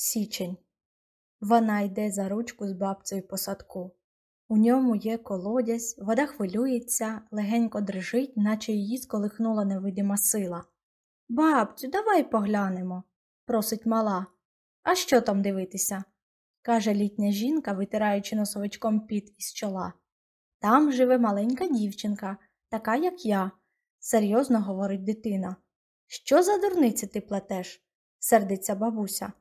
Січень. Вона йде за ручку з бабцею по садку. У ньому є колодязь, вода хвилюється, легенько дрижить, наче її сколихнула невидима сила. Бабцю, давай поглянемо, просить мала. А що там дивитися? каже літня жінка, витираючи носовичком піт із чола. Там живе маленька дівчинка, така, як я, серйозно говорить дитина. Що за дурниці ти плетеш? сердиться бабуся.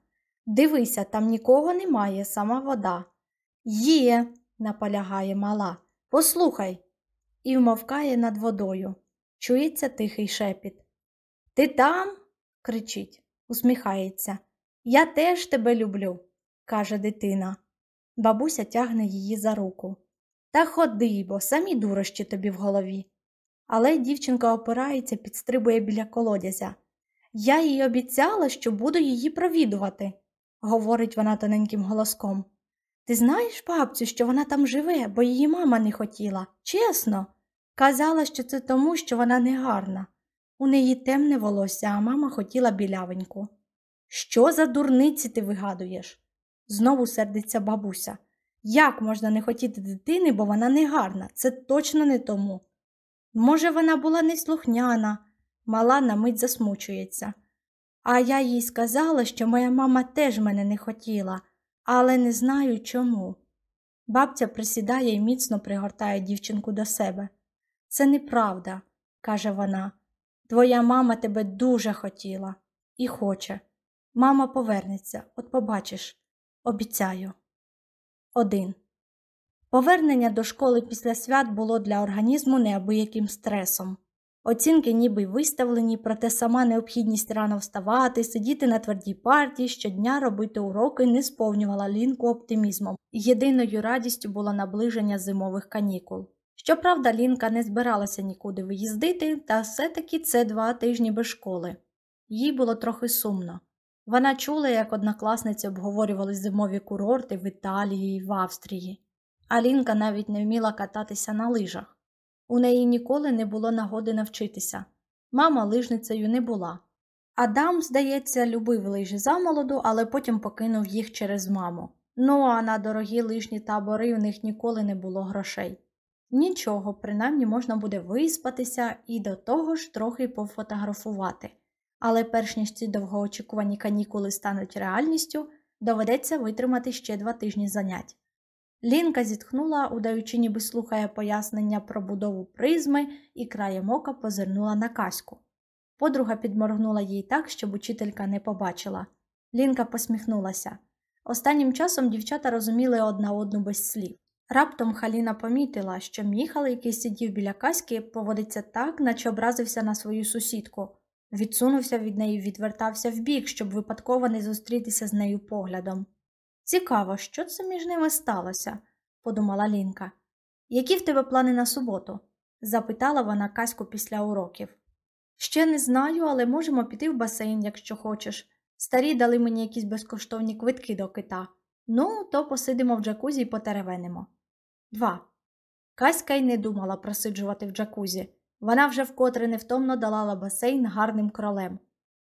Дивися, там нікого немає, сама вода. Є, наполягає мала. Послухай. І вмовкає над водою. Чується тихий шепіт. Ти там? кричить, усміхається. Я теж тебе люблю, каже дитина. Бабуся тягне її за руку. Та ходи, бо самі дурощі тобі в голові. Але дівчинка опирається, підстрибує біля колодязя. Я їй обіцяла, що буду її провідувати говорить вона тоненьким голоском. Ти знаєш, бабцю, що вона там живе, бо її мама не хотіла. Чесно. Казала, що це тому, що вона не гарна. У неї темне волосся, а мама хотіла білявеньку. Що за дурниці ти вигадуєш? Знову сердиться бабуся. Як можна не хотіти дитини, бо вона не гарна, це точно не тому. Може, вона була неслухняна, мала на мить засмучується. А я їй сказала, що моя мама теж мене не хотіла, але не знаю чому. Бабця присідає і міцно пригортає дівчинку до себе. Це неправда, каже вона. Твоя мама тебе дуже хотіла і хоче. Мама повернеться, от побачиш, обіцяю. Один. Повернення до школи після свят було для організму неабияким стресом. Оцінки ніби й виставлені, проте сама необхідність рано вставати, сидіти на твердій партії, щодня робити уроки не сповнювала лінку оптимізмом. Єдиною радістю було наближення зимових канікул. Щоправда, Лінка не збиралася нікуди виїздити, та все-таки це два тижні без школи. Їй було трохи сумно. Вона чула, як однокласниці обговорювали зимові курорти в Італії і в Австрії, а Лінка навіть не вміла кататися на лижах. У неї ніколи не було нагоди навчитися. Мама лижницею не була. Адам, здається, любив лижі замолоду, але потім покинув їх через маму. Ну, а на дорогі лижні табори у них ніколи не було грошей. Нічого, принаймні можна буде виспатися і до того ж трохи пофотографувати. Але перш ніж ці довгоочікувані канікули стануть реальністю, доведеться витримати ще два тижні занять. Лінка зітхнула, удаючи, ніби слухає пояснення про будову призми, і краєм ока позирнула на каську. Подруга підморгнула їй так, щоб учителька не побачила. Лінка посміхнулася. Останнім часом дівчата розуміли одна одну без слів. Раптом Халіна помітила, що міхал, який сидів біля каськи, поводиться так, наче образився на свою сусідку. Відсунувся від неї, відвертався вбік, щоб випадково не зустрітися з нею поглядом. Цікаво, що це між ними сталося, подумала Лінка. Які в тебе плани на суботу? запитала вона Каську після уроків. Ще не знаю, але можемо піти в басейн, якщо хочеш. Старі дали мені якісь безкоштовні квитки до кита. Ну, то посидимо в джакузі і потеревенимо. Два. Каська й не думала просиджувати в джакузі. Вона вже вкотре невтомно долала басейн гарним кролем.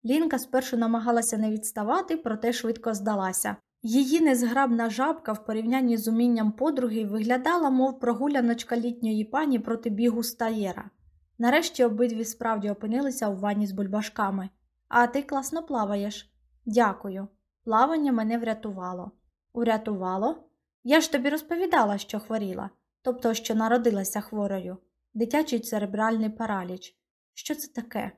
Лінка спершу намагалася не відставати, проте швидко здалася. Її незграбна жабка в порівнянні з умінням подруги виглядала, мов прогуляночка літньої пані проти бігу стаєра. Нарешті обидві справді опинилися у ванні з бульбашками. А ти класно плаваєш. Дякую. Плавання мене врятувало. Урятувало? Я ж тобі розповідала, що хворіла, тобто, що народилася хворою, дитячий церебральний параліч. Що це таке?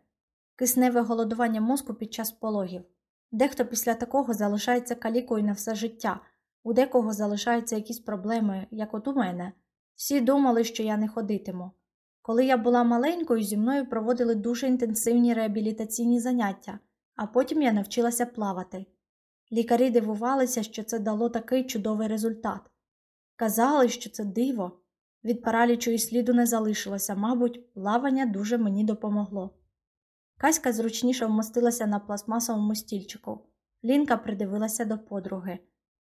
Кисневе голодування мозку під час пологів. Дехто після такого залишається калікою на все життя, у декого залишаються якісь проблеми, як от у мене. Всі думали, що я не ходитиму. Коли я була маленькою, зі мною проводили дуже інтенсивні реабілітаційні заняття, а потім я навчилася плавати. Лікарі дивувалися, що це дало такий чудовий результат. Казали, що це диво. Від паралічу і сліду не залишилося, мабуть, плавання дуже мені допомогло. Каська зручніше вмостилася на пластмасовому стільчику. Лінка придивилася до подруги.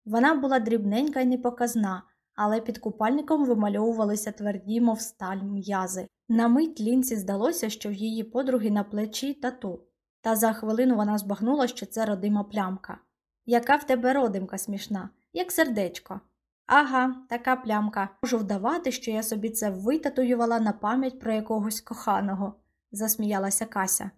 Вона була дрібненька і непоказна, але під купальником вимальовувалися тверді, мов сталь м'язи. На мить лінці здалося, що в її подруги на плечі тату, та за хвилину вона збагнула, що це родима плямка. Яка в тебе родимка смішна, як сердечко. Ага, така плямка. Можу вдавати, що я собі це витатуювала на пам'ять про якогось коханого, засміялася Кася.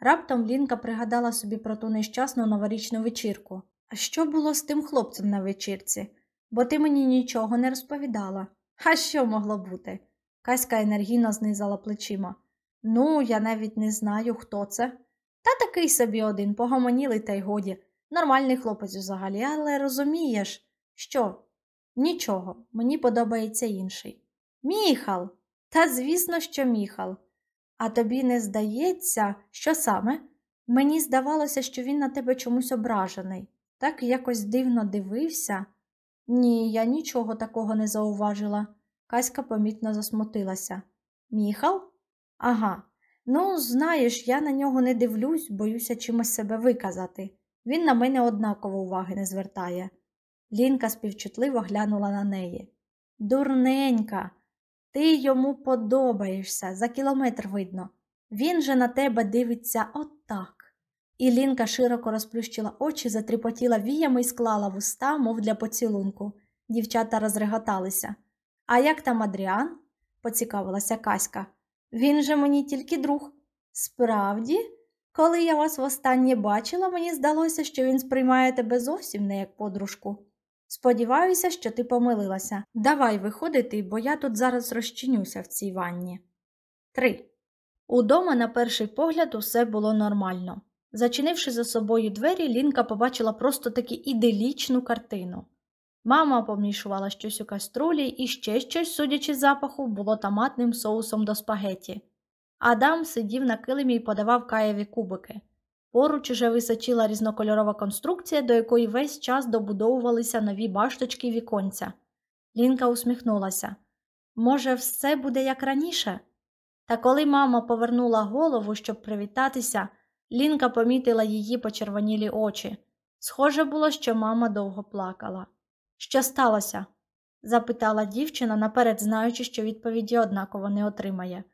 Раптом Лінка пригадала собі про ту нещасну новорічну вечірку. А що було з тим хлопцем на вечірці? Бо ти мені нічого не розповідала. А що могло бути? Каська енергійно знизала плечима. Ну, я навіть не знаю, хто це. Та такий собі один, погомоніли, та й годі. Нормальний хлопець взагалі, але розумієш, що? Нічого, мені подобається інший. Міхал. Та звісно, що міхал. А тобі не здається, що саме? Мені здавалося, що він на тебе чомусь ображений. Так якось дивно дивився. Ні, я нічого такого не зауважила. Каська помітно засмутилася. Міхал? Ага. Ну, знаєш, я на нього не дивлюсь, боюся чимось себе виказати. Він на мене однаково уваги не звертає. Лінка співчутливо глянула на неї. Дурненька, ти йому подобаєшся, за кілометр видно. Він же на тебе дивиться отак. І Лінка широко розплющила очі, затріпотіла віями і склала вуста, мов для поцілунку. Дівчата розреготалися. А як там Адріан? поцікавилася Каська. Він же мені тільки друг. Справді, коли я вас востаннє бачила, мені здалося, що він сприймає тебе зовсім не як подружку. Сподіваюся, що ти помилилася. Давай виходити, бо я тут зараз розчинюся в цій ванні. 3. Удома, на перший погляд, усе було нормально. Зачинивши за собою двері, Лінка побачила просто таки іделічну картину. Мама помішувала щось у каструлі і ще щось, судячи з запаху, було томатним соусом до спагеті. Адам сидів на килимі і подавав каєві кубики. Поруч уже височила різнокольорова конструкція, до якої весь час добудовувалися нові башточки віконця. Лінка усміхнулася. Може, все буде як раніше? Та коли мама повернула голову, щоб привітатися, Лінка помітила її почервонілі очі. Схоже було, що мама довго плакала. Що сталося? запитала дівчина, наперед знаючи, що відповіді однаково не отримає.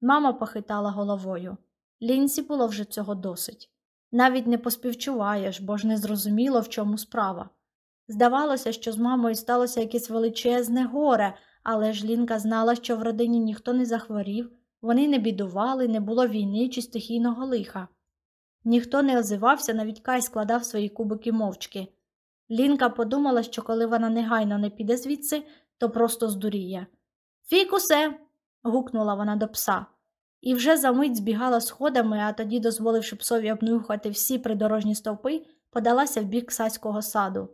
Мама похитала головою. Лінці було вже цього досить. Навіть не поспівчуваєш, бо ж не зрозуміло, в чому справа. Здавалося, що з мамою сталося якесь величезне горе, але ж Лінка знала, що в родині ніхто не захворів, вони не бідували, не було війни чи стихійного лиха. Ніхто не озивався, навіть Кай складав свої кубики мовчки. Лінка подумала, що коли вона негайно не піде звідси, то просто здуріє. Фікусе. гукнула вона до пса. І вже за мить збігала сходами, а тоді, дозволивши псові обнюхати всі придорожні стовпи, подалася в бік саського саду.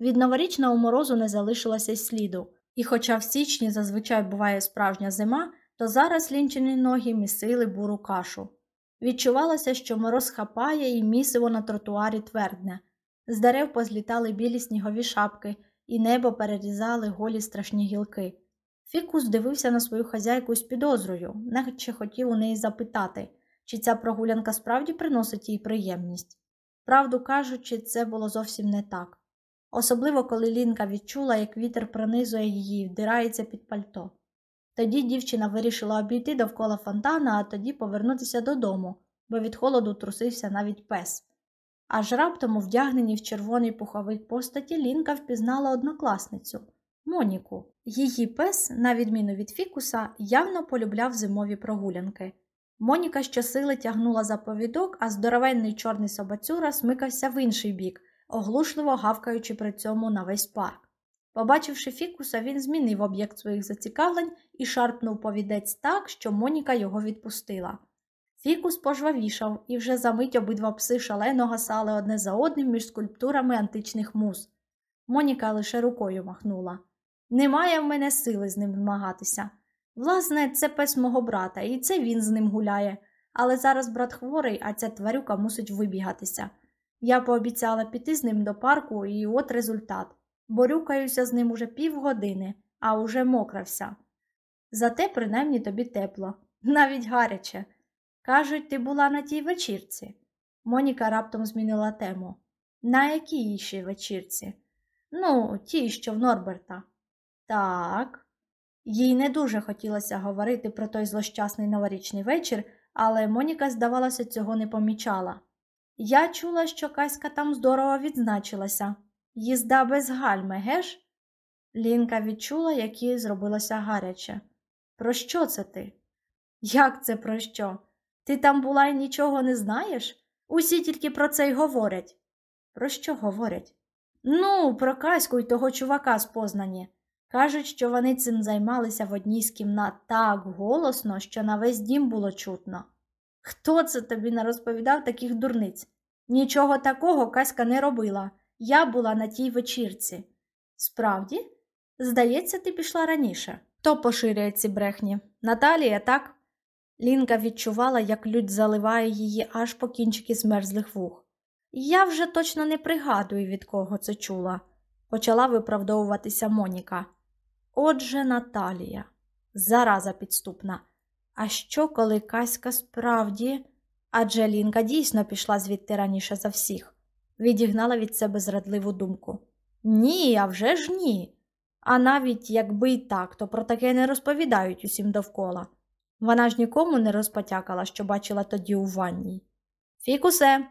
Від новорічного морозу не залишилося й сліду, і хоча в січні зазвичай буває справжня зима, то зараз лінчені ноги місили буру кашу. Відчувалося, що мороз хапає і місиво на тротуарі твердне. З дерев позлітали білі снігові шапки, і небо перерізали голі страшні гілки. Фікус дивився на свою хазяйку з підозрою, наче хотів у неї запитати, чи ця прогулянка справді приносить їй приємність. Правду кажучи, це було зовсім не так. Особливо, коли Лінка відчула, як вітер пронизує її і вдирається під пальто. Тоді дівчина вирішила обійти довкола фонтана, а тоді повернутися додому, бо від холоду трусився навіть пес. Аж раптом, вдягнені в червоний пуховик постаті, Лінка впізнала однокласницю Моніку. Її пес, на відміну від фікуса, явно полюбляв зимові прогулянки. Моніка щосили тягнула за повідок, а здоровенний чорний собацюра смикався в інший бік, оглушливо гавкаючи при цьому на весь парк. Побачивши фікуса, він змінив об'єкт своїх зацікавлень і шарпнув повідець так, що Моніка його відпустила. Фікус пожвавішав, і вже за мить обидва пси шалено гасали одне за одним між скульптурами античних муз. Моніка лише рукою махнула. Немає в мене сили з ним змагатися. Власне, це пес мого брата, і це він з ним гуляє, але зараз брат хворий, а ця тварюка мусить вибігатися. Я пообіцяла піти з ним до парку, і от результат. Борюкаюся з ним уже півгодини, а уже мокрався. Зате, принаймні, тобі тепло, навіть гаряче. Кажуть, ти була на тій вечірці. Моніка раптом змінила тему. На якій ще вечірці? Ну, тій, що в Норберта. Так. Їй не дуже хотілося говорити про той злощасний новорічний вечір, але Моніка, здавалося, цього не помічала. Я чула, що Каська там здорово відзначилася. Їзда без гальми, геш? Лінка відчула, як їй зробилося гаряче. Про що це ти? Як це про що? Ти там була і нічого не знаєш? Усі тільки про це й говорять. Про що говорять? Ну, про Каську й того чувака з Познані. Кажуть, що вони цим займалися в одній з кімнат так голосно, що на весь дім було чутно. Хто це тобі не розповідав таких дурниць? Нічого такого Каська не робила. Я була на тій вечірці. Справді, здається, ти пішла раніше. Хто поширює ці брехні? Наталія, так? Лінка відчувала, як людь заливає її аж по кінчики змерзлих вух. Я вже точно не пригадую, від кого це чула, почала виправдовуватися Моніка. Отже, Наталія, зараза підступна. А що, коли Каська справді? Адже Лінка дійсно пішла звідти раніше за всіх, відігнала від себе зрадливу думку. Ні, а вже ж ні. А навіть якби й так, то про таке не розповідають усім довкола. Вона ж нікому не розпотякала, що бачила тоді у ванній. Фікусе,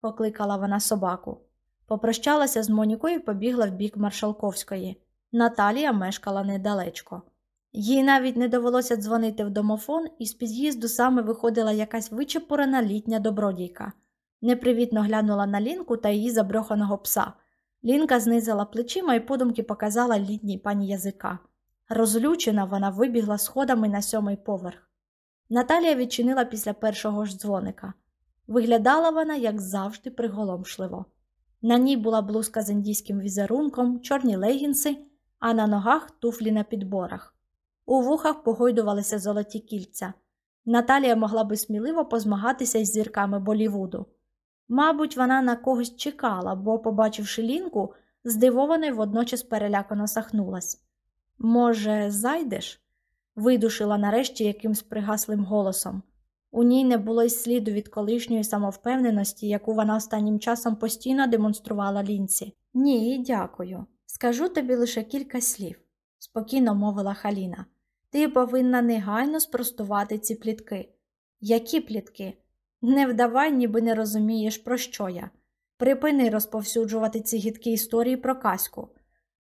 покликала вона собаку. Попрощалася з Монікою і побігла в бік Маршалковської. Наталія мешкала недалечко. Їй навіть не довелося дзвонити в домофон, і з під'їзду саме виходила якась вичепурена літня добродійка. Непривітно глянула на Лінку та її заброханого пса. Лінка знизила плечима і подумки показала літній пані язика. Розлючена, вона вибігла сходами на сьомий поверх. Наталія відчинила після першого ж дзвоника. Виглядала вона, як завжди, приголомшливо. На ній була блузка з індійським візерунком, чорні легінси, а на ногах туфлі на підборах. У вухах погойдувалися золоті кільця. Наталія могла би сміливо позмагатися із зірками Болівуду. Мабуть, вона на когось чекала, бо, побачивши лінку, здивовано й водночас перелякано сахнулась. Може, зайдеш? видушила нарешті якимсь пригаслим голосом. У ній не було й сліду від колишньої самовпевненості, яку вона останнім часом постійно демонструвала лінці. Ні, дякую. Скажу тобі лише кілька слів, спокійно мовила Халіна. Ти повинна негайно спростувати ці плітки. Які плітки? Не вдавай, ніби не розумієш, про що я. Припини розповсюджувати ці гідкі історії про казку.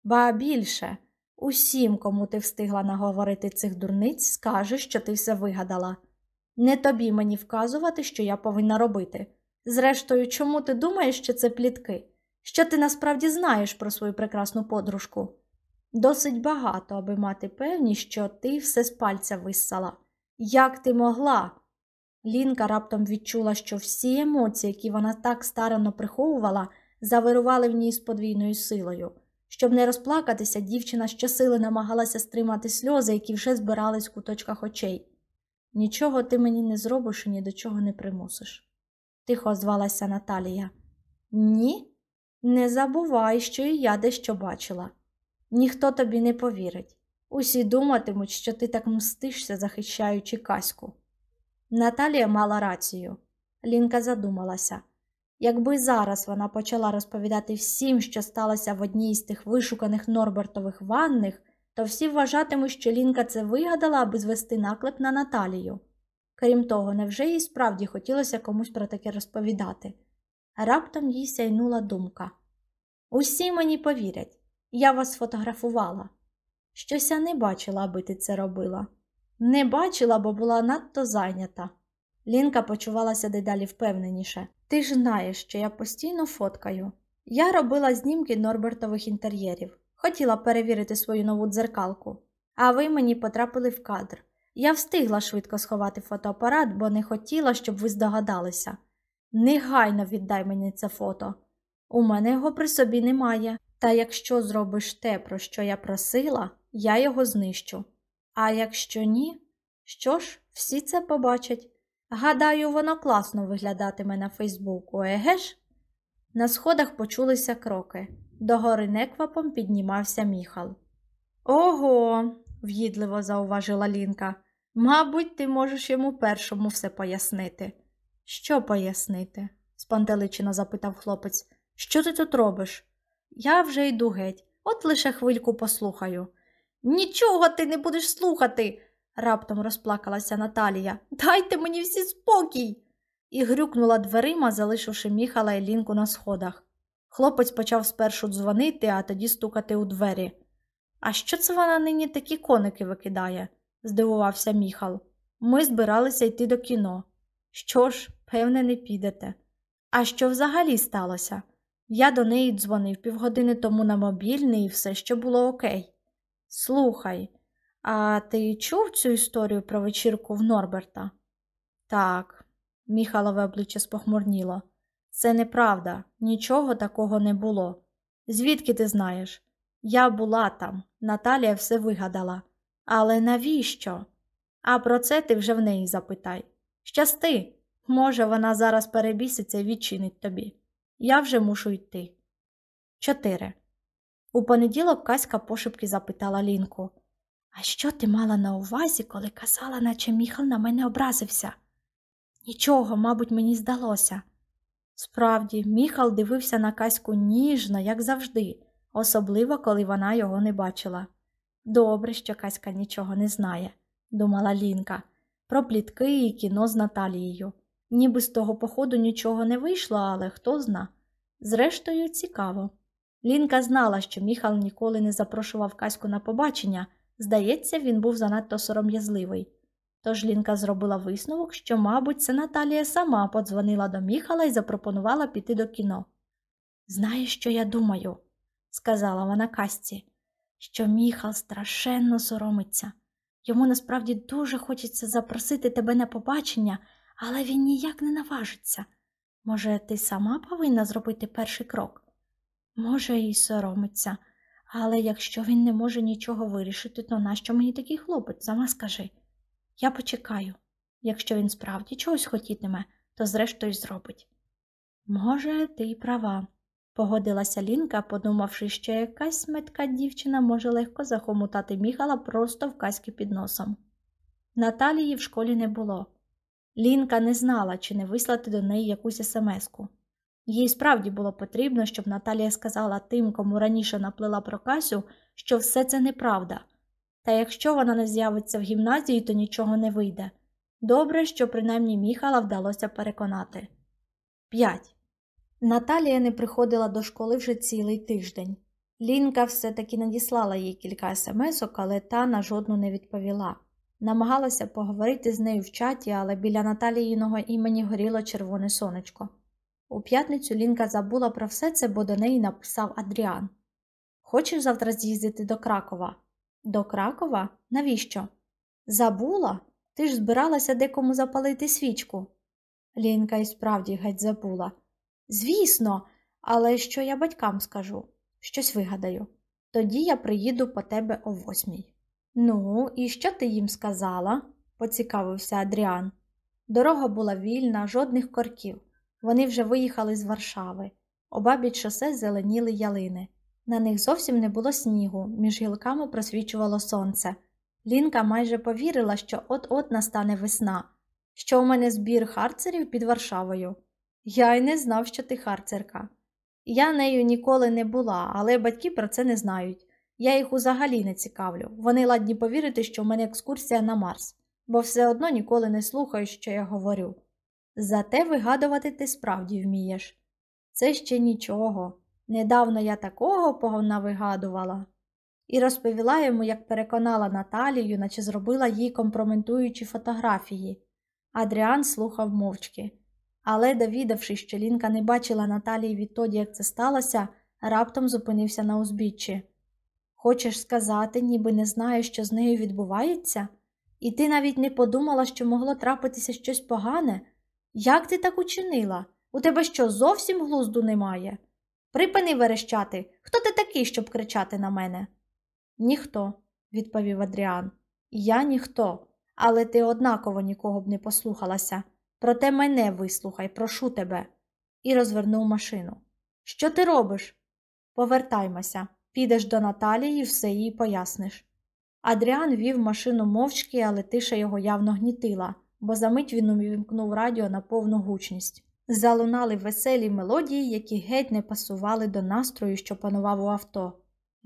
Ба більше, усім, кому ти встигла наговорити цих дурниць, скажеш, що ти все вигадала. Не тобі мені вказувати, що я повинна робити. Зрештою, чому ти думаєш, що це плітки? Що ти насправді знаєш про свою прекрасну подружку? Досить багато, аби мати певність, що ти все з пальця виссала. Як ти могла? Лінка раптом відчула, що всі емоції, які вона так старанно приховувала, завирували в ній з подвійною силою. Щоб не розплакатися, дівчина щосили намагалася стримати сльози, які вже збирались в куточках очей. Нічого ти мені не зробиш і ні до чого не примусиш. Тихо звалася Наталія. Ні, не забувай, що і я дещо бачила. Ніхто тобі не повірить. Усі думатимуть, що ти так мстишся, захищаючи Каську. Наталія мала рацію. Лінка задумалася. Якби зараз вона почала розповідати всім, що сталося в одній з тих вишуканих Норбертових ванних, то всі вважатимуть, що Лінка це вигадала, аби звести наклеп на Наталію. Крім того, невже їй справді хотілося комусь про таке розповідати? Раптом їй сяйнула думка. Усі мені повірять, я вас фотографувала. Щось я не бачила, аби ти це робила. Не бачила, бо була надто зайнята. Лінка почувалася дедалі впевненіше. Ти ж знаєш, що я постійно фоткаю. Я робила знімки Норбертових інтер'єрів, хотіла перевірити свою нову дзеркалку, а ви мені потрапили в кадр. Я встигла швидко сховати фотоапарат, бо не хотіла, щоб ви здогадалися. Негайно віддай мені це фото. У мене його при собі немає. Та якщо зробиш те, про що я просила, я його знищу. А якщо ні, що ж, всі це побачать. Гадаю, воно класно виглядатиме на Фейсбуку, еге ж? На сходах почулися кроки. Догори неквапом піднімався міхал. Ого, в'їдливо зауважила Лінка. Мабуть, ти можеш йому першому все пояснити. Що пояснити? спантеличено запитав хлопець. Що ти тут робиш? Я вже йду геть, от лише хвильку послухаю. Нічого ти не будеш слухати, раптом розплакалася Наталія. Дайте мені всі спокій. і грюкнула дверима, залишивши Міхала і Лінку на сходах. Хлопець почав спершу дзвонити, а тоді стукати у двері. А що це вона нині такі коники викидає? здивувався Міхал. Ми збиралися йти до кіно. Що ж, певне, не підете. А що взагалі сталося? Я до неї дзвонив півгодини тому на мобільний і все що було окей. Слухай, а ти чув цю історію про вечірку в Норберта? Так, Міхалове обличчя спохмурніло. Це неправда, нічого такого не було. Звідки ти знаєш? Я була там, Наталія все вигадала. Але навіщо? А про це ти вже в неї запитай. Щасти, може, вона зараз перебіситься і відчинить тобі. Я вже мушу йти. Чотири. У понеділок Каська пошепки запитала Лінку. А що ти мала на увазі, коли казала, наче Міхал на мене образився? Нічого, мабуть, мені здалося. Справді, Міхал дивився на Каську ніжно, як завжди, особливо, коли вона його не бачила. Добре, що Каська нічого не знає, думала Лінка, про плітки і кіно з Наталією. Ніби з того походу нічого не вийшло, але хто зна. Зрештою, цікаво. Лінка знала, що Міхал ніколи не запрошував Каську на побачення, здається, він був занадто сором'язливий. Тож Лінка зробила висновок, що, мабуть, це Наталія сама подзвонила до Міхала і запропонувала піти до кіно. Знаєш, що я думаю, сказала вона Касці, що Міхал страшенно соромиться. Йому насправді дуже хочеться запросити тебе на побачення, але він ніяк не наважиться. Може, ти сама повинна зробити перший крок? Може, і соромиться, але якщо він не може нічого вирішити, то нащо мені такий хлопець? Сама скажи. Я почекаю. Якщо він справді чогось хотітиме, то зрештою зробить. Може, ти й права, погодилася Лінка, подумавши, що якась метка дівчина може легко захомутати Міхала просто в каськи під носом. Наталії в школі не було. Лінка не знала, чи не вислати до неї якусь смс-ку. Їй справді було потрібно, щоб Наталія сказала тим, кому раніше наплила про Касю, що все це неправда. Та якщо вона не з'явиться в гімназії, то нічого не вийде. Добре, що принаймні Міхала вдалося переконати. 5. Наталія не приходила до школи вже цілий тиждень. Лінка все таки надіслала їй кілька смс-ок, але та на жодну не відповіла. Намагалася поговорити з нею в чаті, але біля Наталіїного імені горіло червоне сонечко. У п'ятницю Лінка забула про все це, бо до неї написав Адріан. Хочеш завтра з'їздити до Кракова? До Кракова? Навіщо? Забула? Ти ж збиралася декому запалити свічку. Лінка і справді геть забула. Звісно, але що я батькам скажу? Щось вигадаю. Тоді я приїду по тебе о восьмій. Ну, і що ти їм сказала? поцікавився Адріан. Дорога була вільна, жодних корків. Вони вже виїхали з Варшави. Обабіч шосе зеленіли ялини. На них зовсім не було снігу, між гілками просвічувало сонце. Лінка майже повірила, що от-от настане весна, що у мене збір харцерів під Варшавою. Я й не знав, що ти харцерка. Я нею ніколи не була, але батьки про це не знають. Я їх взагалі не цікавлю. Вони ладні повірити, що в мене екскурсія на Марс, бо все одно ніколи не слухають, що я говорю. Зате вигадувати ти справді вмієш. Це ще нічого. Недавно я такого погона вигадувала. І розповіла йому, як переконала Наталію, наче зробила їй компрометуючі фотографії. Адріан слухав мовчки. Але, довідавшись, що Лінка не бачила Наталії відтоді, як це сталося, раптом зупинився на узбіччі. Хочеш сказати, ніби не знаєш, що з нею відбувається? І ти навіть не подумала, що могло трапитися щось погане? Як ти так учинила? У тебе що, зовсім глузду немає? Припини верещати. Хто ти такий, щоб кричати на мене? Ніхто, відповів Адріан. Я ніхто, але ти однаково нікого б не послухалася. Проте мене вислухай, прошу тебе, і розвернув машину. Що ти робиш? Повертаймося, підеш до Наталії і все їй поясниш. Адріан вів машину мовчки, але тиша його явно гнітила, бо за мить він увімкнув радіо на повну гучність. Залунали веселі мелодії, які геть не пасували до настрою, що панував у авто.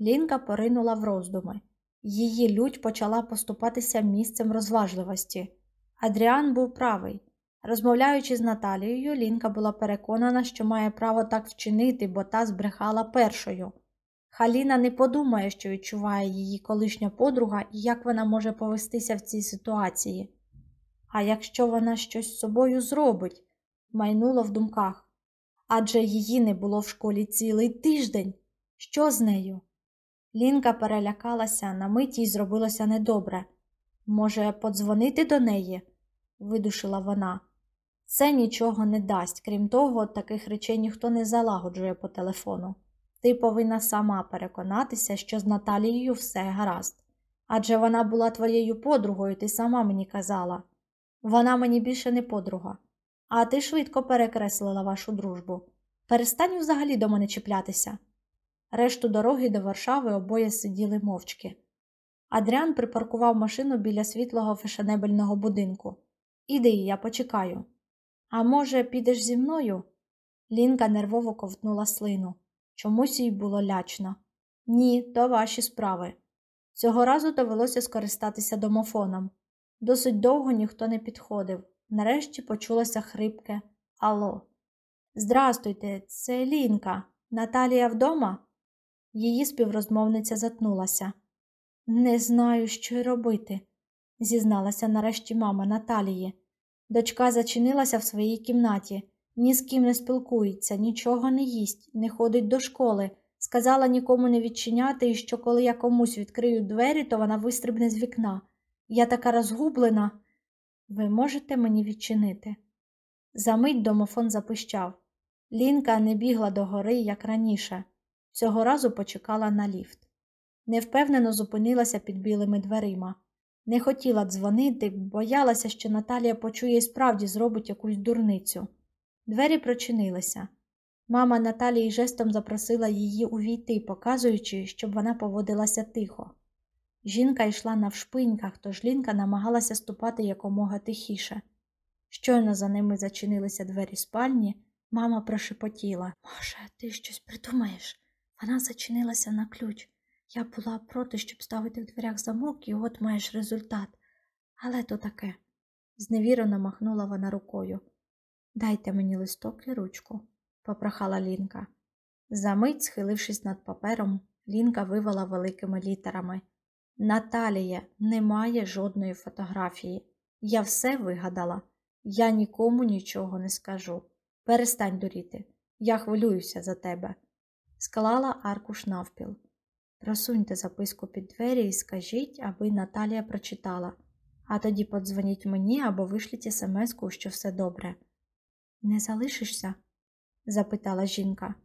Лінка поринула в роздуми. Її лють почала поступатися місцем розважливості. Адріан був правий. Розмовляючи з Наталією, Лінка була переконана, що має право так вчинити, бо та збрехала першою. Халіна не подумає, що відчуває її колишня подруга і як вона може повестися в цій ситуації. А якщо вона щось з собою зробить, майнуло в думках. Адже її не було в школі цілий тиждень. Що з нею? Лінка перелякалася, на мить їй зробилося недобре. Може, подзвонити до неї? видушила вона. Це нічого не дасть, крім того, таких речей ніхто не залагоджує по телефону. Ти повинна сама переконатися, що з Наталією все гаразд. Адже вона була твоєю подругою, ти сама мені казала. Вона мені більше не подруга, а ти швидко перекреслила вашу дружбу. Перестань взагалі до мене чіплятися. Решту дороги до Варшави обоє сиділи мовчки. Адріан припаркував машину біля світлого фешенебельного будинку. Іди, я почекаю. А може, підеш зі мною? Лінка нервово ковтнула слину. Чомусь їй було лячно. Ні, то ваші справи. Цього разу довелося скористатися домофоном. Досить довго ніхто не підходив. Нарешті почулося хрипке Алло. Здрастуйте, це Лінка. Наталія вдома? Її співрозмовниця затнулася. Не знаю, що й робити, зізналася нарешті мама Наталії. Дочка зачинилася в своїй кімнаті, ні з ким не спілкується, нічого не їсть, не ходить до школи. Сказала нікому не відчиняти і що коли я комусь відкрию двері, то вона вистрибне з вікна. Я така розгублена. Ви можете мені відчинити? Замить домофон запищав. Лінка не бігла до гори, як раніше. Цього разу почекала на ліфт. Невпевнено зупинилася під білими дверима. Не хотіла дзвонити, боялася, що Наталія почує і справді зробить якусь дурницю. Двері прочинилися. Мама Наталії жестом запросила її увійти, показуючи, щоб вона поводилася тихо. Жінка йшла навшпиньках, тож Лінка намагалася ступати якомога тихіше. Щойно за ними зачинилися двері спальні, мама прошепотіла Може, ти щось придумаєш? Вона зачинилася на ключ. Я була проти, щоб ставити в дверях замок, і от маєш результат. Але то таке. Зневірено махнула вона рукою. Дайте мені листок і ручку, попрохала Лінка. Замить, схилившись над папером, Лінка вивела великими літерами. Наталія, немає жодної фотографії. Я все вигадала. Я нікому нічого не скажу. Перестань дуріти. Я хвилююся за тебе. Склала аркуш навпіл. Просуньте записку під двері і скажіть, аби Наталія прочитала, а тоді подзвоніть мені або вишліть смс-ку, що все добре. Не залишишся? запитала жінка.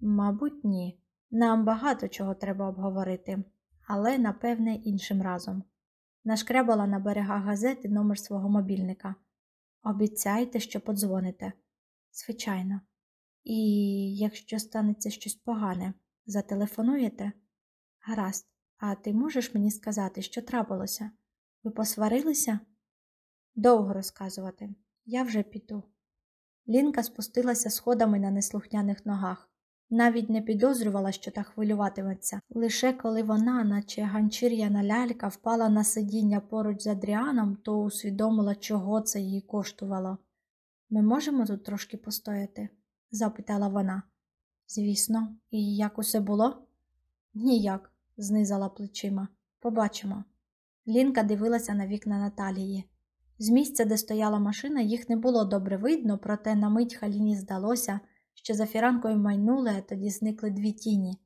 Мабуть, ні. Нам багато чого треба обговорити, але, напевне, іншим разом. Нашкрябала на берегах газети номер свого мобільника. Обіцяйте, що подзвоните. Звичайно. І якщо станеться щось погане, зателефонуєте? Гаразд, а ти можеш мені сказати, що трапилося? Ви посварилися? Довго розказувати. Я вже піду. Лінка спустилася сходами на неслухняних ногах. Навіть не підозрювала, що так хвилюватиметься, лише коли вона, наче ганчір'яна лялька, впала на сидіння поруч з Адріаном, то усвідомила, чого це їй коштувало. Ми можемо тут трошки постояти? запитала вона. Звісно, і як усе було? Ніяк, знизала плечима. Побачимо. Лінка дивилася на вікна Наталії. З місця, де стояла машина, їх не було добре видно, проте на мить Халіні здалося, що за фіранкою майнули, а тоді зникли дві тіні.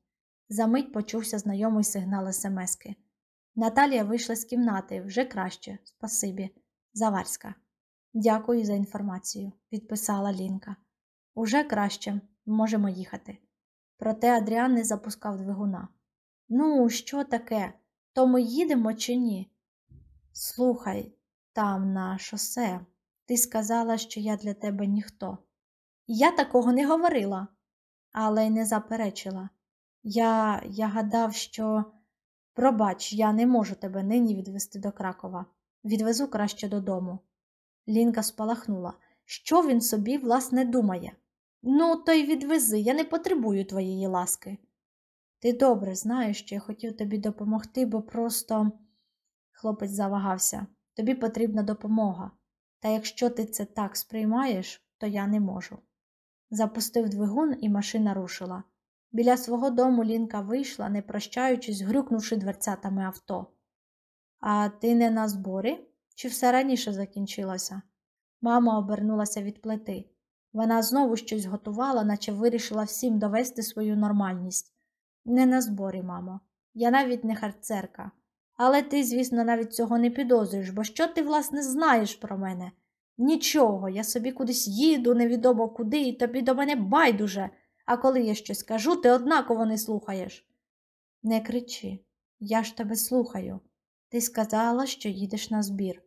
За мить почувся знайомий сигнал смски. Наталія вийшла з кімнати вже краще, спасибі. Заварська. Дякую за інформацію, відписала Лінка. Уже краще, можемо їхати. Проте Адріан не запускав двигуна. Ну, що таке? То ми їдемо чи ні? Слухай, там на шосе, ти сказала, що я для тебе ніхто. Я такого не говорила, але й не заперечила. Я я гадав, що, пробач, я не можу тебе нині відвести до Кракова. Відвезу краще додому. Лінка спалахнула. Що він собі, власне, думає? Ну, то й відвези, я не потребую твоєї ласки. Ти добре знаєш, що я хотів тобі допомогти, бо просто, хлопець завагався, тобі потрібна допомога. Та якщо ти це так сприймаєш, то я не можу. Запустив двигун, і машина рушила. Біля свого дому Лінка вийшла, не прощаючись, грюкнувши дверцятами авто. А ти не на зборі? Чи все раніше закінчилося? Мама обернулася від плити. Вона знову щось готувала, наче вирішила всім довести свою нормальність. Не на зборі, мамо. Я навіть не харцерка. Але ти, звісно, навіть цього не підозрюєш, бо що ти, власне, знаєш про мене? Нічого, я собі кудись їду, невідомо куди, і тобі до мене байдуже, а коли я щось кажу, ти однаково не слухаєш. Не кричи, я ж тебе слухаю. Ти сказала, що їдеш на збір.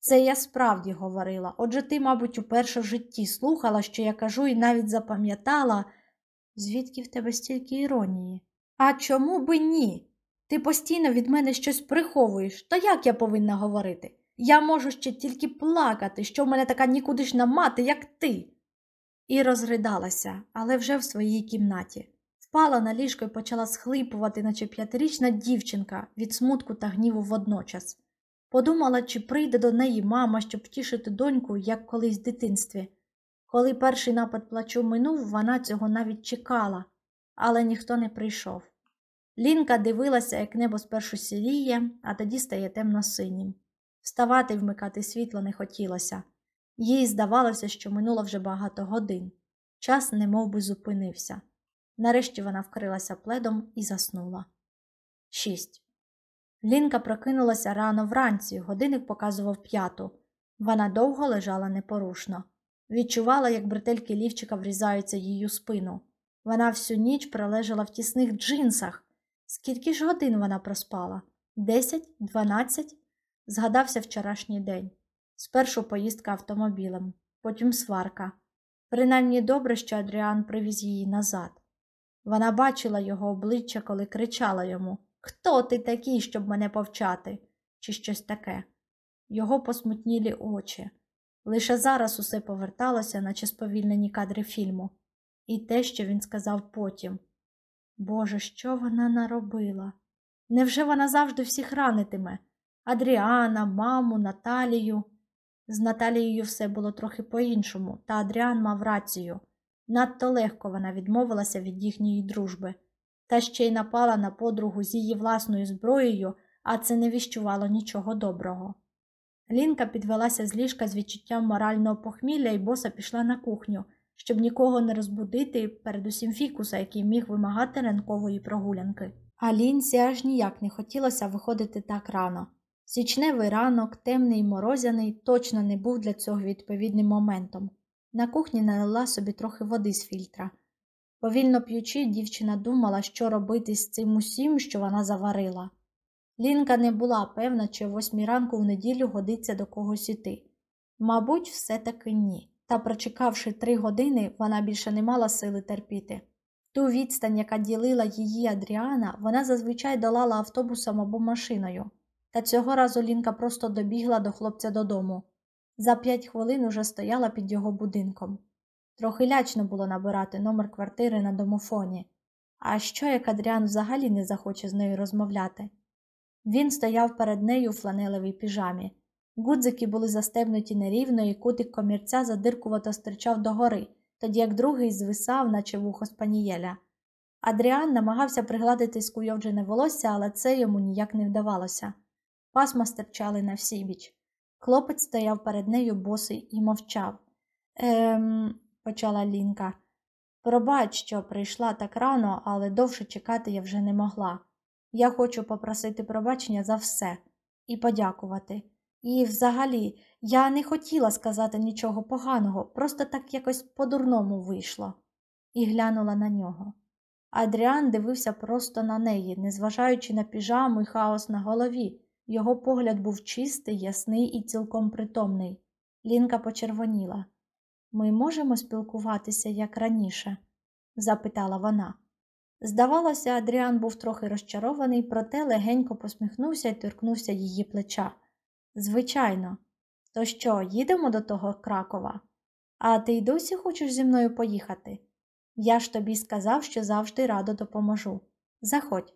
Це я справді говорила. Отже, ти, мабуть, уперше в житті слухала, що я кажу, і навіть запам'ятала, звідки в тебе стільки іронії. А чому би ні? Ти постійно від мене щось приховуєш, то як я повинна говорити? Я можу ще тільки плакати, що в мене така нікудишна мати, як ти. І розридалася, але вже в своїй кімнаті. Впала на ліжко і почала схлипувати, наче п'ятирічна дівчинка від смутку та гніву водночас. Подумала, чи прийде до неї мама, щоб втішити доньку, як колись в дитинстві. Коли перший напад плачу минув, вона цього навіть чекала, але ніхто не прийшов. Лінка дивилася, як небо спершу сіріє, а тоді стає темно синім. Вставати і вмикати світло не хотілося. Їй здавалося, що минуло вже багато годин. Час немов би зупинився. Нарешті вона вкрилася пледом і заснула. Шість. Лінка прокинулася рано вранці, годинник показував п'яту. Вона довго лежала непорушно. Відчувала, як бретельки лівчика врізаються її спину. Вона всю ніч пролежала в тісних джинсах. Скільки ж годин вона проспала? Десять? Дванадцять? Згадався вчорашній день. Спершу поїздка автомобілем, потім сварка. Принаймні добре, що Адріан привіз її назад. Вона бачила його обличчя, коли кричала йому Хто ти такий, щоб мене повчати? чи щось таке. Його посмутнілі очі. Лише зараз усе поверталося, наче сповільнені кадри фільму, і те, що він сказав потім. Боже, що вона наробила? Невже вона завжди всіх ранитиме? Адріана, маму, Наталію. З Наталією все було трохи по-іншому, та Адріан мав рацію. Надто легко вона відмовилася від їхньої дружби, та ще й напала на подругу з її власною зброєю, а це не віщувало нічого доброго. Лінка підвелася з ліжка з відчуттям морального похмілля і боса пішла на кухню, щоб нікого не розбудити, передусім фікуса, який міг вимагати ранкової прогулянки. А Лінці аж ніяк не хотілося виходити так рано. Січневий ранок, темний і морозяний, точно не був для цього відповідним моментом. На кухні налила собі трохи води з фільтра. Повільно п'ючи, дівчина думала, що робити з цим усім, що вона заварила. Лінка не була певна, чи о восьмій ранку в неділю годиться до когось іти. Мабуть, все таки ні. Та, прочекавши три години, вона більше не мала сили терпіти. Ту відстань, яка ділила її Адріана, вона зазвичай долала автобусом або машиною. Та цього разу Лінка просто добігла до хлопця додому. За п'ять хвилин уже стояла під його будинком. Трохи лячно було набирати номер квартири на домофоні. А що, як Адріан взагалі не захоче з нею розмовляти? Він стояв перед нею у фланелевій піжамі. Гудзики були застебнуті нерівно, і кутик комірця задиркувато стирчав догори, тоді як другий звисав, наче вухо спанієля. Адріан намагався пригладити скуйовджене волосся, але це йому ніяк не вдавалося. Пасма стирчали на всібіч. Хлопець стояв перед нею босий і мовчав. Ем, почала Лінка. Пробач, що прийшла так рано, але довше чекати я вже не могла. Я хочу попросити пробачення за все і подякувати. І, взагалі, я не хотіла сказати нічого поганого, просто так якось по-дурному вийшло, і глянула на нього. Адріан дивився просто на неї, незважаючи на піжаму і хаос на голові. Його погляд був чистий, ясний і цілком притомний. Лінка почервоніла. Ми можемо спілкуватися як раніше? запитала вона. Здавалося, Адріан був трохи розчарований, проте легенько посміхнувся і торкнувся її плеча. Звичайно, то що, їдемо до того Кракова? А ти й досі хочеш зі мною поїхати? Я ж тобі сказав, що завжди радо допоможу. Заходь,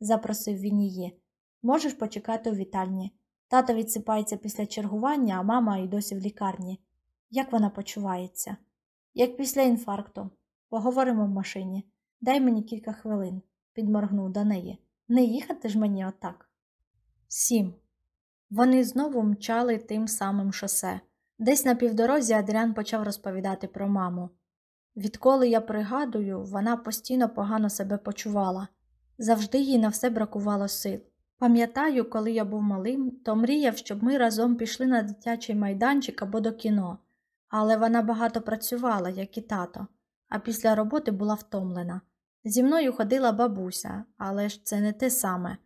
запросив він її. Можеш почекати у вітальні. Тато відсипається після чергування, а мама і досі в лікарні. Як вона почувається? Як після інфаркту. Поговоримо в машині. Дай мені кілька хвилин, підморгнув до неї. Не їхати ж мені отак. Сім. Вони знову мчали тим самим шосе. Десь на півдорозі Адріан почав розповідати про маму. Відколи я пригадую, вона постійно погано себе почувала. Завжди їй на все бракувало сил. Пам'ятаю, коли я був малим, то мріяв, щоб ми разом пішли на дитячий майданчик або до кіно, але вона багато працювала, як і тато, а після роботи була втомлена. Зі мною ходила бабуся, але ж це не те саме.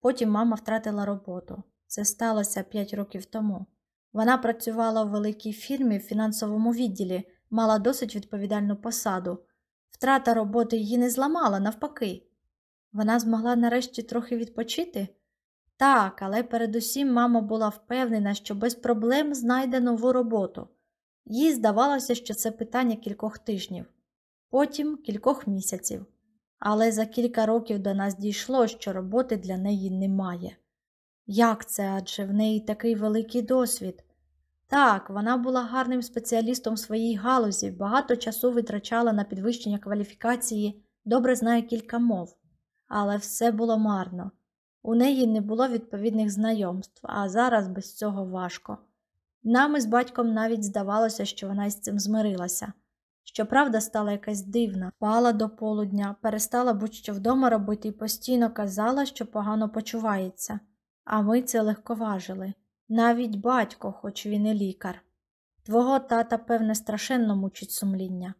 Потім мама втратила роботу. Це сталося п'ять років тому. Вона працювала у великій фірмі в фінансовому відділі, мала досить відповідальну посаду. Втрата роботи її не зламала, навпаки. Вона змогла нарешті трохи відпочити? Так, але передусім мама була впевнена, що без проблем знайде нову роботу. Їй здавалося, що це питання кількох тижнів, потім кількох місяців. Але за кілька років до нас дійшло, що роботи для неї немає. Як це адже в неї такий великий досвід? Так, вона була гарним спеціалістом в своїй галузі, багато часу витрачала на підвищення кваліфікації, добре знає кілька мов, але все було марно. У неї не було відповідних знайомств, а зараз без цього важко. Нам із батьком навіть здавалося, що вона із цим змирилася. Щоправда, стала якась дивна, пала до полудня, перестала будь-що вдома робити і постійно казала, що погано почувається, а ми це легковажили. Навіть батько, хоч він і лікар. Твого тата, певне, страшенно мучить сумління.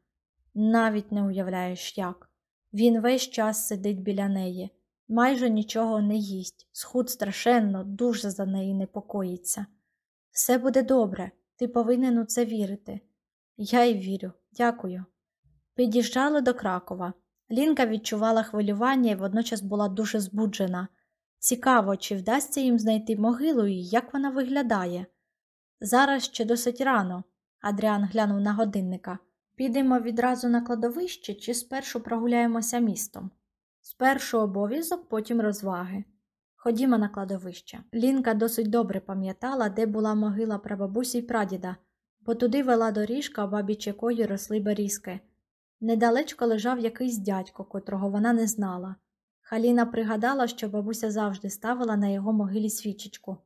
Навіть не уявляєш як. Він весь час сидить біля неї, майже нічого не їсть, схуд страшенно, дуже за неї непокоїться. Все буде добре, ти повинен у це вірити. Я й вірю, дякую. Під'їжджали до Кракова. Лінка відчувала хвилювання і водночас була дуже збуджена. Цікаво, чи вдасться їм знайти могилу і як вона виглядає. Зараз ще досить рано, Адріан глянув на годинника. Підемо відразу на кладовище чи спершу прогуляємося містом? Спершу обов'язок, потім розваги. Ходімо на кладовище. Лінка досить добре пам'ятала, де була могила прабабусі й прадіда, бо туди вела доріжка, бабіч якої росли берізки. Недалечко лежав якийсь дядько, котрого вона не знала. Халіна пригадала, що бабуся завжди ставила на його могилі свічечку.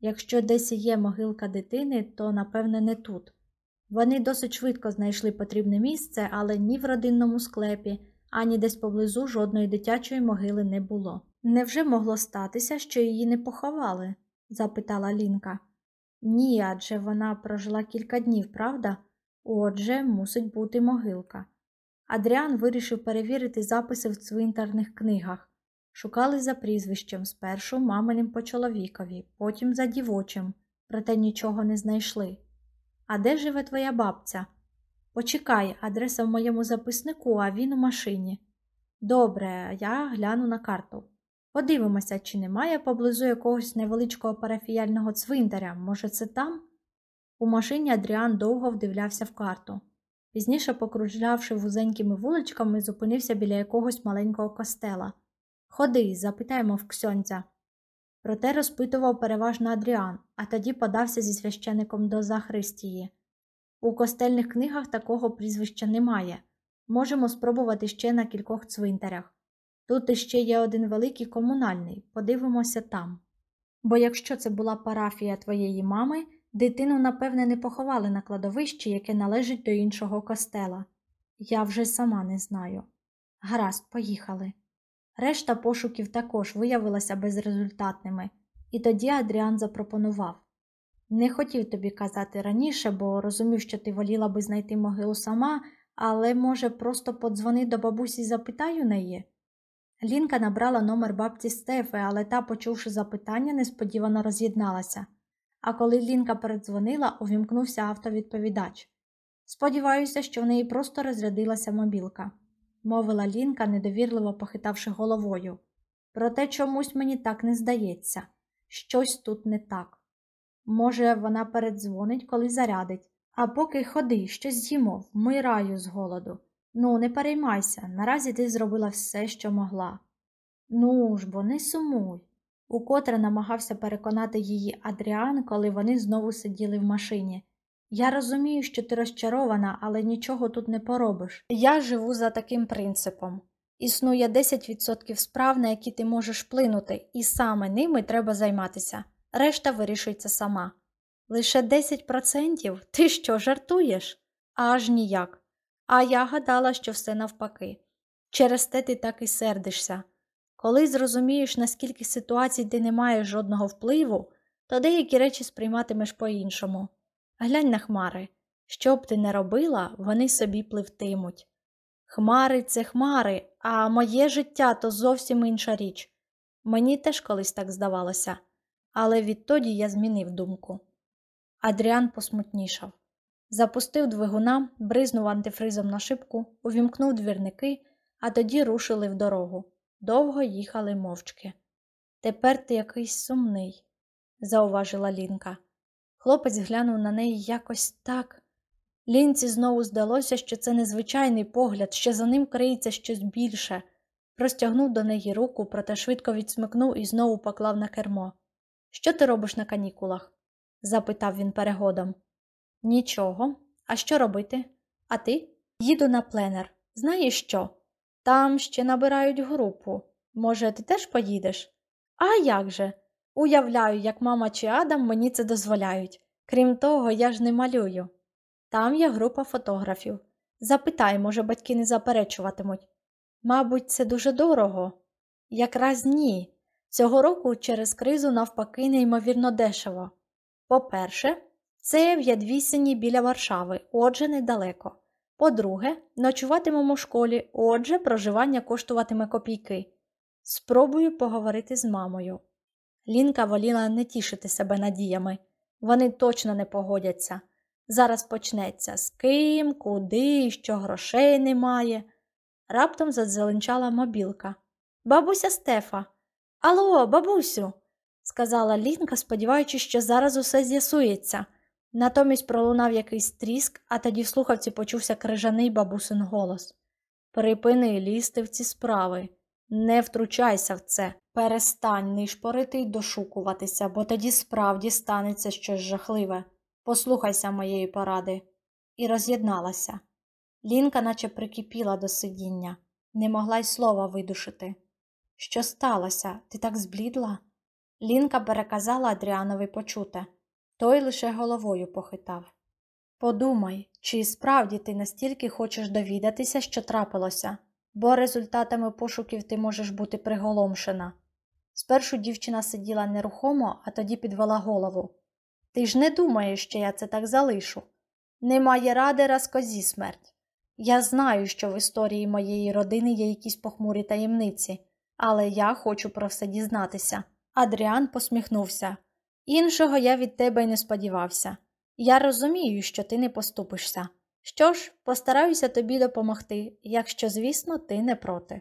Якщо десь є могилка дитини, то, напевне, не тут. Вони досить швидко знайшли потрібне місце, але ні в родинному склепі, ані десь поблизу жодної дитячої могили не було. Невже могло статися, що її не поховали? запитала Лінка. Ні, адже вона прожила кілька днів, правда? Отже, мусить бути могилка. Адріан вирішив перевірити записи в цвинтарних книгах. Шукали за прізвищем спершу маминим по чоловікові, потім за дівочим, проте нічого не знайшли. А де живе твоя бабця? Почекай, адреса в моєму записнику, а він у машині. Добре, я гляну на карту. Подивимося, чи немає поблизу якогось невеличкого парафіяльного цвинтаря, може, це там? У машині Адріан довго вдивлявся в карту. Пізніше, покружлявши вузенькими вуличками, зупинився біля якогось маленького костела. Ходи, запитаємо в ксьонця. Проте розпитував переважно Адріан, а тоді подався зі священиком до Захристії. У костельних книгах такого прізвища немає. Можемо спробувати ще на кількох цвинтарях. Тут іще є один великий комунальний, подивимося там. Бо якщо це була парафія твоєї мами, дитину, напевне, не поховали на кладовищі, яке належить до іншого костела. Я вже сама не знаю. Гаразд, поїхали. Решта пошуків також виявилася безрезультатними, і тоді Адріан запропонував не хотів тобі казати раніше, бо розумів, що ти воліла би знайти могилу сама, але, може, просто подзвони до бабусі і запитай у неї. Лінка набрала номер бабці Стефи, але та, почувши запитання, несподівано роз'єдналася. А коли Лінка передзвонила, увімкнувся автовідповідач. Сподіваюся, що в неї просто розрядилася мобілка, мовила Лінка, недовірливо похитавши головою. Проте чомусь мені так не здається. Щось тут не так. Може, вона передзвонить, коли зарядить, а поки ходи, щось з'їмо, вмираю з голоду. Ну, не переймайся, наразі ти зробила все, що могла. Ну ж бо, не сумуй. Укотре намагався переконати її Адріан, коли вони знову сиділи в машині. Я розумію, що ти розчарована, але нічого тут не поробиш. Я живу за таким принципом. Існує 10% справ, на які ти можеш вплинути, і саме ними треба займатися. Решта вирішується сама. Лише 10%? Ти що, жартуєш? Аж ніяк. А я гадала, що все навпаки. Через те ти так і сердишся. Коли зрозумієш, наскільки ситуацій ти не маєш жодного впливу, то деякі речі сприйматимеш по-іншому. Глянь на хмари. Що б ти не робила, вони собі пливтимуть. Хмари це хмари, а моє життя то зовсім інша річ. Мені теж колись так здавалося, але відтоді я змінив думку. Адріан посмутнішав. Запустив двигуна, бризнув антифризом на шибку, увімкнув двірники, а тоді рушили в дорогу. Довго їхали мовчки. Тепер ти якийсь сумний, зауважила Лінка. Хлопець глянув на неї якось так. Лінці знову здалося, що це незвичайний погляд, що за ним криється щось більше. Простягнув до неї руку, проте швидко відсмикнув і знову поклав на кермо. Що ти робиш на канікулах? запитав він перегодом. Нічого. А що робити? А ти? Їду на пленер. Знаєш що? Там ще набирають групу. Може, ти теж поїдеш? А як же? Уявляю, як мама чи Адам мені це дозволяють. Крім того, я ж не малюю. Там є група фотографів. Запитай, може, батьки не заперечуватимуть. Мабуть, це дуже дорого. Якраз ні. Цього року через кризу навпаки неймовірно дешево. По-перше, це в Ядвісені біля Варшави, отже, недалеко. По-друге, ночуватимемо в школі, отже, проживання коштуватиме копійки. Спробую поговорити з мамою. Лінка воліла не тішити себе надіями. Вони точно не погодяться. Зараз почнеться з ким, куди, що грошей немає. Раптом задзеленчала мобілка. Бабуся Стефа. Алло, бабусю, сказала Лінка, сподіваючись, що зараз усе з'ясується. Натомість пролунав якийсь тріск, а тоді в слухавці почувся крижаний бабусин голос. Припини лізти в ці справи, не втручайся в це, перестань нишпорити й дошукуватися, бо тоді справді станеться щось жахливе. Послухайся моєї поради. І роз'єдналася. Лінка наче прикипіла до сидіння, не могла й слова видушити. Що сталося? Ти так зблідла? Лінка переказала Адріанові почуте. Той лише головою похитав. Подумай, чи справді ти настільки хочеш довідатися, що трапилося, бо результатами пошуків ти можеш бути приголомшена. Спершу дівчина сиділа нерухомо, а тоді підвела голову. Ти ж не думаєш, що я це так залишу. Немає ради раз козі смерть. Я знаю, що в історії моєї родини є якісь похмурі таємниці, але я хочу про все дізнатися. Адріан посміхнувся. Іншого я від тебе й не сподівався. Я розумію, що ти не поступишся. Що ж, постараюся тобі допомогти, якщо, звісно, ти не проти.